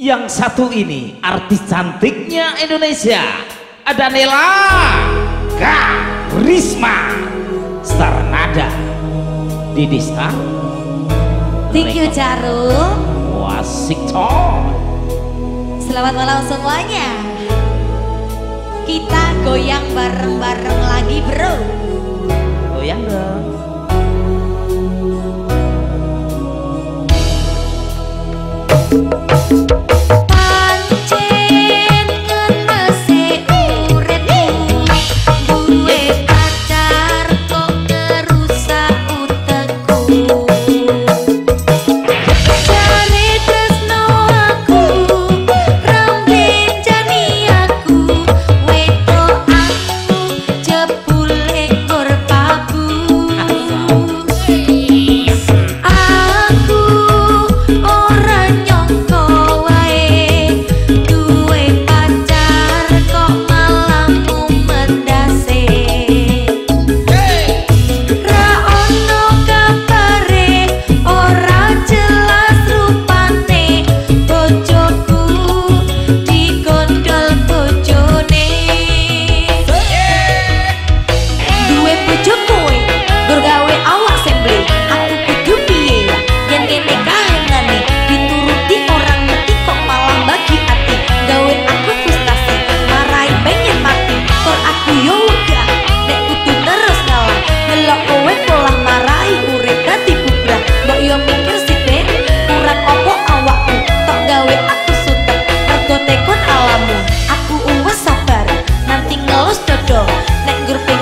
Yang satu ini artis cantiknya Indonesia. Ada Nela Risma Star Nada. Didista Thank you Jarul. Wasikton Selamat malam semuanya. Kita goyang bareng-bareng lagi bro your face.